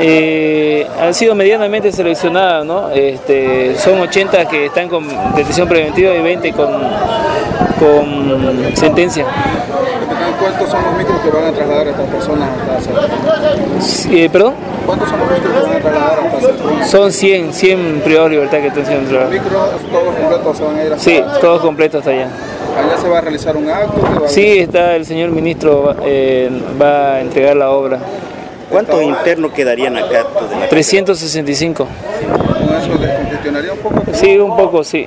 Eh, han sido medianamente seleccionadas, ¿no? Este, son 80 que están con detención preventiva y 20 con, con sentencia. ¿Cuántos son los micros que van a trasladar a estas personas hasta eh, ¿Perdón? ¿Cuántos son los micros que van a trasladar hasta Son 100, 100 privados de libertad que están siendo trasladados. ¿Los micros todos completos se van a ir hasta Sí, todos completos hasta allá. ¿Allá se va a realizar un acto? Sí, está el señor ministro, eh, va a entregar la obra. ¿Cuántos internos quedarían acá? 365. ¿Con eso descongestionaría un poco? Sí, un poco, sí.